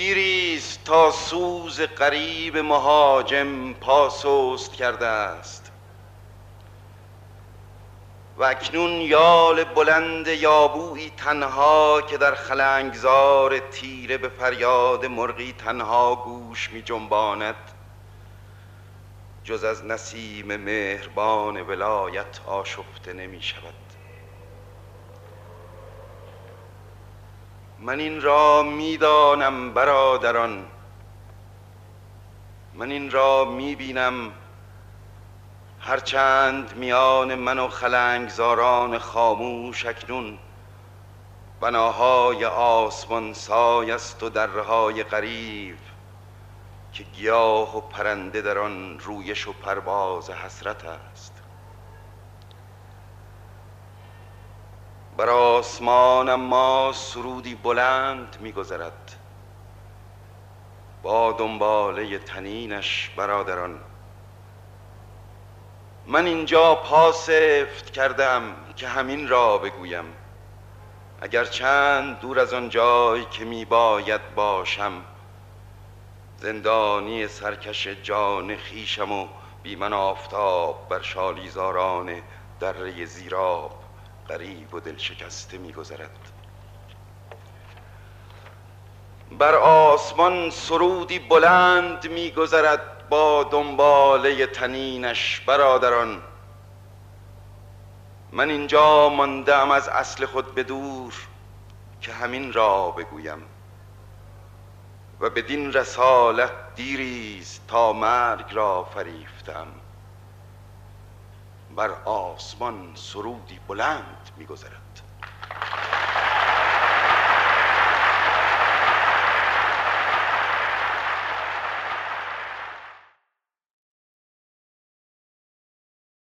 دیریست تا سوز قریب مهاجم پاسوست کرده است و اکنون یال بلند یابوی تنها که در خلنگزار تیره به فریاد مرغی تنها گوش می جنباند جز از نسیم مهربان ولایت آشفته نمی شود. من این را می‌دانم برادران. من این را می‌بینم. هرچند میان من و خلنگزاران خاموش اکنون بناهای آسمان سای است و درهای غریب که گیاه و پرنده در آن رویش و پرواز حسرت است. بر آسمان ما سرودی بلند میگذرد. با دنباله تنینش برادران. من اینجا پاسفت کردم که همین را بگویم. اگر چند دور از آن جای که می باید باشم زندانی سرکش جان خیشم و بی من آفتاب بر شالیزاران دره زیراب. غریب و دل شکسته می گذرد بر آسمان سرودی بلند می گذرد با دنباله تنینش برادران. من اینجا ماندم از اصل خود به دور که همین را بگویم. و بدین رسالت دیریست تا مرگ را فریفتم. بر آسمان سرودی بلند میگذرد.